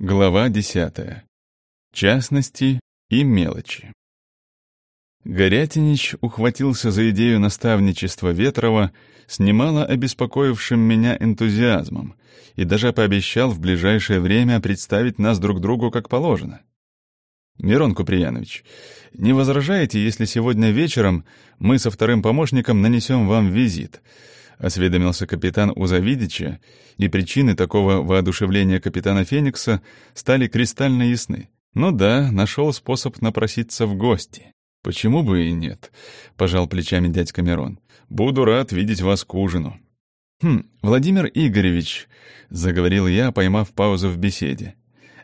Глава 10. Частности и мелочи. Горятинич ухватился за идею наставничества Ветрова с немало обеспокоившим меня энтузиазмом и даже пообещал в ближайшее время представить нас друг другу как положено. «Мирон Куприянович, не возражаете, если сегодня вечером мы со вторым помощником нанесем вам визит?» — осведомился капитан у и причины такого воодушевления капитана Феникса стали кристально ясны. Ну да, нашел способ напроситься в гости. «Почему бы и нет?» — пожал плечами дядька Мирон. «Буду рад видеть вас к ужину». «Хм, Владимир Игоревич», — заговорил я, поймав паузу в беседе,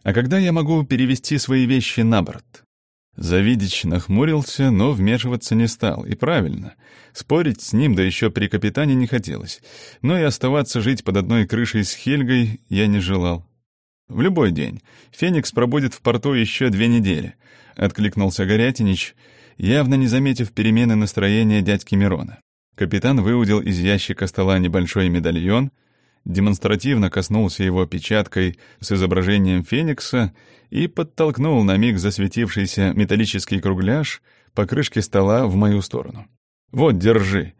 «а когда я могу перевести свои вещи на борт?» Завидич нахмурился, но вмешиваться не стал, и правильно. Спорить с ним, да еще при капитане, не хотелось. Но и оставаться жить под одной крышей с Хельгой я не желал. «В любой день. Феникс пробудет в порту еще две недели», — откликнулся Горятинич, явно не заметив перемены настроения дядьки Мирона. Капитан выудил из ящика стола небольшой медальон — демонстративно коснулся его печаткой с изображением феникса и подтолкнул на миг засветившийся металлический кругляш по крышке стола в мою сторону. «Вот, держи.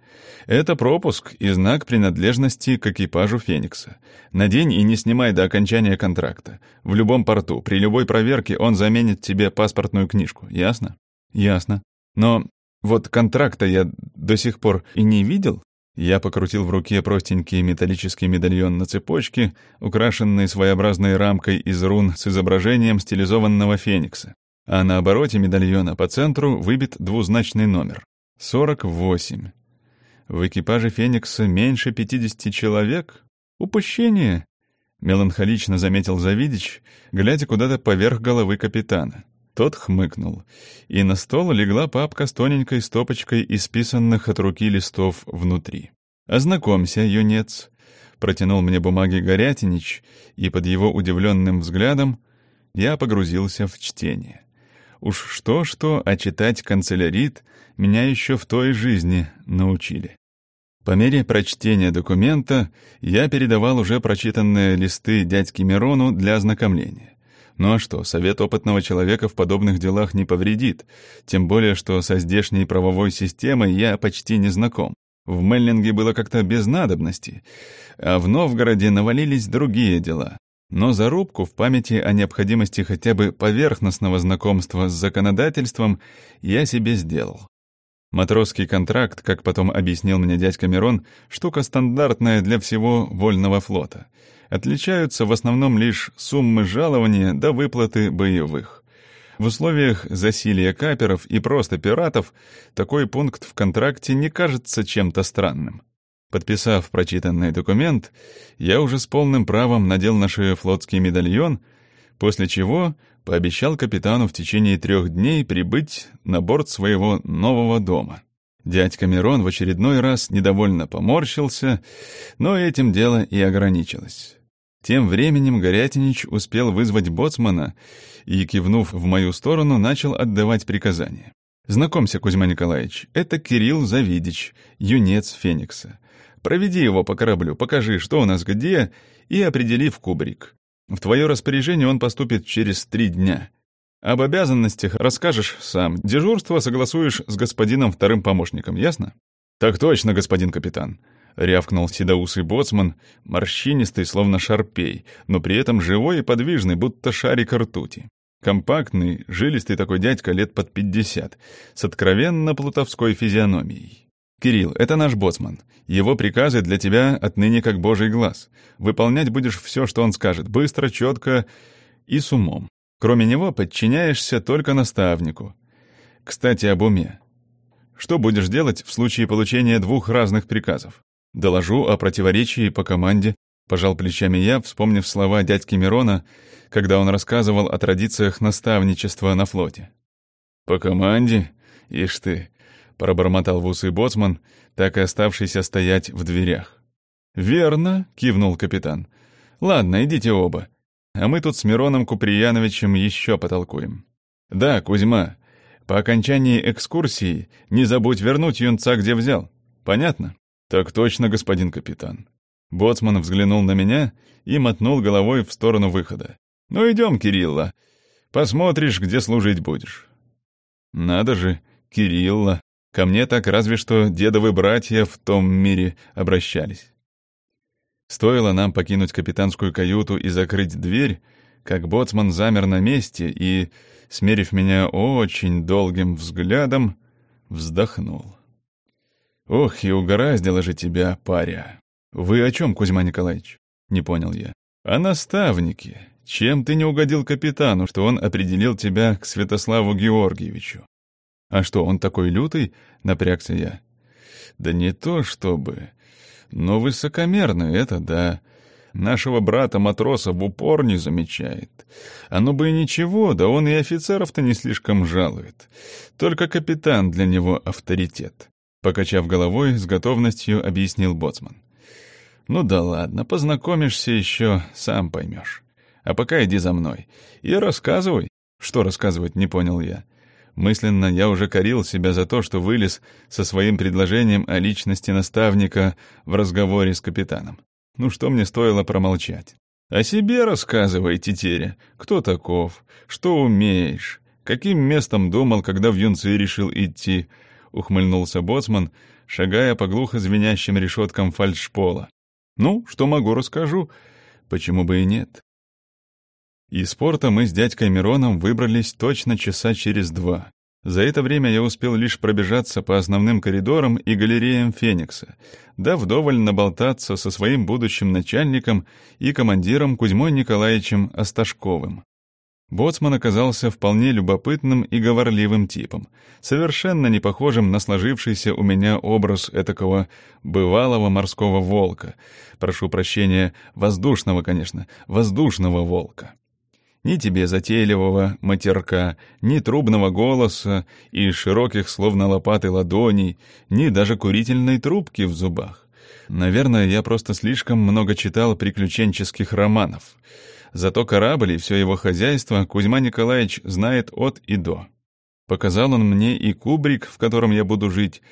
Это пропуск и знак принадлежности к экипажу «Феникса». Надень и не снимай до окончания контракта. В любом порту, при любой проверке он заменит тебе паспортную книжку. Ясно?» «Ясно. Но вот контракта я до сих пор и не видел?» Я покрутил в руке простенький металлический медальон на цепочке, украшенный своеобразной рамкой из рун с изображением стилизованного феникса. А на обороте медальона по центру выбит двузначный номер — 48. В экипаже «Феникса» меньше 50 человек? Упущение! Меланхолично заметил Завидич, глядя куда-то поверх головы капитана. Тот хмыкнул, и на стол легла папка с тоненькой стопочкой исписанных от руки листов внутри. «Ознакомься, юнец», — протянул мне бумаги Горятинич, и под его удивленным взглядом я погрузился в чтение. Уж что-что, а читать канцелярит меня еще в той жизни научили. По мере прочтения документа я передавал уже прочитанные листы дядьке Мирону для ознакомления. Ну а что, совет опытного человека в подобных делах не повредит, тем более, что со здешней правовой системой я почти не знаком. В Меллинге было как-то без надобности, а в Новгороде навалились другие дела. Но зарубку в памяти о необходимости хотя бы поверхностного знакомства с законодательством я себе сделал. Матросский контракт, как потом объяснил мне дядька Мирон, штука стандартная для всего вольного флота — отличаются в основном лишь суммы жалования до выплаты боевых. В условиях засилия каперов и просто пиратов такой пункт в контракте не кажется чем-то странным. Подписав прочитанный документ, я уже с полным правом надел на шею флотский медальон, после чего пообещал капитану в течение трех дней прибыть на борт своего нового дома. Дядька Мирон в очередной раз недовольно поморщился, но этим дело и ограничилось. Тем временем Горятинич успел вызвать боцмана и, кивнув в мою сторону, начал отдавать приказания. «Знакомься, Кузьма Николаевич, это Кирилл Завидич, юнец Феникса. Проведи его по кораблю, покажи, что у нас где, и определи в кубрик. В твое распоряжение он поступит через три дня. Об обязанностях расскажешь сам, дежурство согласуешь с господином вторым помощником, ясно?» «Так точно, господин капитан», — рявкнул седоусый боцман, морщинистый, словно шарпей, но при этом живой и подвижный, будто шарик ртути. Компактный, жилистый такой дядька лет под пятьдесят, с откровенно плутовской физиономией. «Кирилл, это наш боцман. Его приказы для тебя отныне как божий глаз. Выполнять будешь все, что он скажет, быстро, четко и с умом. Кроме него подчиняешься только наставнику. Кстати, об уме. Что будешь делать в случае получения двух разных приказов? Доложу о противоречии по команде, пожал плечами я, вспомнив слова дядьки Мирона, когда он рассказывал о традициях наставничества на флоте. «По команде? Ишь ты!» — пробормотал в усы боцман, так и оставшийся стоять в дверях. «Верно!» — кивнул капитан. «Ладно, идите оба. А мы тут с Мироном Куприяновичем еще потолкуем. Да, Кузьма, по окончании экскурсии не забудь вернуть юнца, где взял. Понятно?» «Так точно, господин капитан». Боцман взглянул на меня и мотнул головой в сторону выхода. Ну, идем, Кирилла. Посмотришь, где служить будешь. Надо же, Кирилла. Ко мне так разве что дедовы братья в том мире обращались. Стоило нам покинуть капитанскую каюту и закрыть дверь, как боцман замер на месте и, смерив меня очень долгим взглядом, вздохнул. «Ох, и угораздило же тебя, паря!» «Вы о чем, Кузьма Николаевич?» — не понял я. «О наставнике. Чем ты не угодил капитану, что он определил тебя к Святославу Георгиевичу?» «А что, он такой лютый?» — напрягся я. «Да не то чтобы. Но высокомерный это да. Нашего брата-матроса в упор не замечает. Оно бы и ничего, да он и офицеров-то не слишком жалует. Только капитан для него авторитет». Покачав головой, с готовностью объяснил Боцман. «Ну да ладно, познакомишься еще, сам поймешь. А пока иди за мной. И рассказывай». «Что рассказывать?» — не понял я. Мысленно я уже корил себя за то, что вылез со своим предложением о личности наставника в разговоре с капитаном. Ну что мне стоило промолчать? «О себе рассказывай, тетеря. Кто таков? Что умеешь? Каким местом думал, когда в юнцы решил идти?» — ухмыльнулся боцман, шагая по глухо звенящим решеткам фальшпола. Ну, что могу, расскажу. Почему бы и нет? Из порта мы с дядькой Мироном выбрались точно часа через два. За это время я успел лишь пробежаться по основным коридорам и галереям Феникса, да вдоволь наболтаться со своим будущим начальником и командиром Кузьмой Николаевичем Осташковым. Боцман оказался вполне любопытным и говорливым типом, совершенно не похожим на сложившийся у меня образ этакого бывалого морского волка. Прошу прощения, воздушного, конечно, воздушного волка. Ни тебе затейливого матерка, ни трубного голоса и широких, словно лопаты, ладоней, ни даже курительной трубки в зубах. Наверное, я просто слишком много читал приключенческих романов — Зато корабль и все его хозяйство Кузьма Николаевич знает от и до. Показал он мне и кубрик, в котором я буду жить.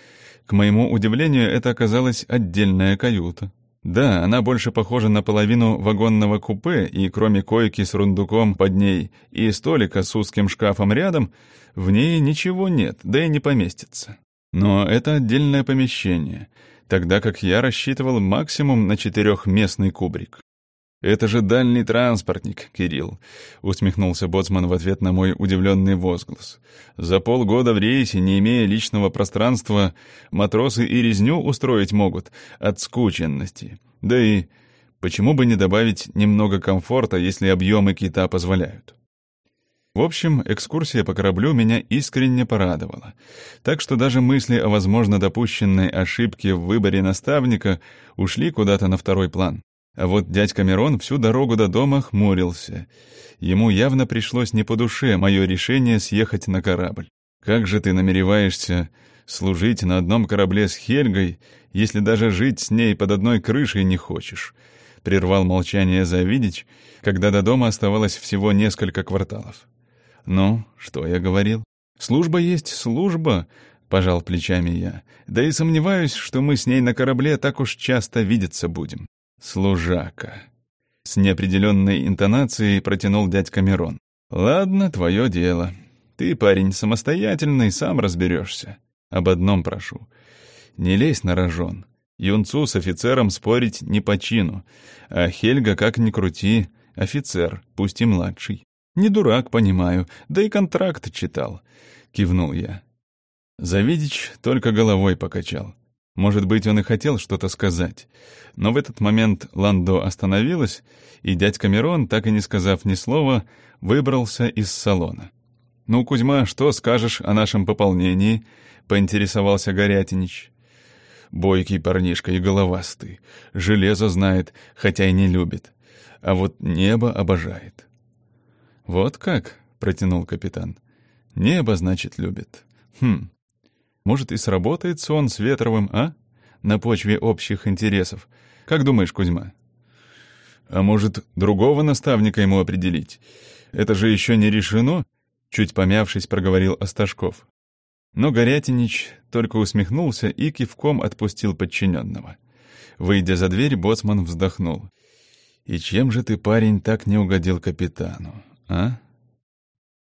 К моему удивлению, это оказалась отдельная каюта. Да, она больше похожа на половину вагонного купе, и кроме койки с рундуком под ней и столика с узким шкафом рядом, в ней ничего нет, да и не поместится. Но это отдельное помещение, тогда как я рассчитывал максимум на четырехместный кубрик. «Это же дальний транспортник, Кирилл», — усмехнулся Боцман в ответ на мой удивленный возглас. «За полгода в рейсе, не имея личного пространства, матросы и резню устроить могут от скученности. Да и почему бы не добавить немного комфорта, если объемы кита позволяют?» В общем, экскурсия по кораблю меня искренне порадовала. Так что даже мысли о возможно допущенной ошибке в выборе наставника ушли куда-то на второй план. А вот дядька Мирон всю дорогу до дома хмурился. Ему явно пришлось не по душе мое решение съехать на корабль. «Как же ты намереваешься служить на одном корабле с Хельгой, если даже жить с ней под одной крышей не хочешь?» — прервал молчание Завидич, когда до дома оставалось всего несколько кварталов. «Ну, что я говорил? Служба есть служба», — пожал плечами я. «Да и сомневаюсь, что мы с ней на корабле так уж часто видеться будем. «Служака». С неопределенной интонацией протянул дядька Мирон. «Ладно, твое дело. Ты, парень, самостоятельный, сам разберешься. Об одном прошу. Не лезь на рожон. Юнцу с офицером спорить не по чину. А Хельга, как ни крути, офицер, пусть и младший. Не дурак, понимаю, да и контракт читал», — кивнул я. Завидич только головой покачал. Может быть, он и хотел что-то сказать. Но в этот момент Ландо остановилась, и дядька Мирон, так и не сказав ни слова, выбрался из салона. «Ну, Кузьма, что скажешь о нашем пополнении?» — поинтересовался Горятинич. Бойкий парнишка и головастый. Железо знает, хотя и не любит. А вот небо обожает. «Вот как?» — протянул капитан. «Небо, значит, любит. Хм, может, и сработает сон с Ветровым, а? На почве общих интересов. Как думаешь, Кузьма? А может, другого наставника ему определить? Это же еще не решено? Чуть помявшись, проговорил Осташков. Но Горятинич только усмехнулся и кивком отпустил подчиненного. Выйдя за дверь, боцман вздохнул. И чем же ты, парень, так не угодил капитану, а?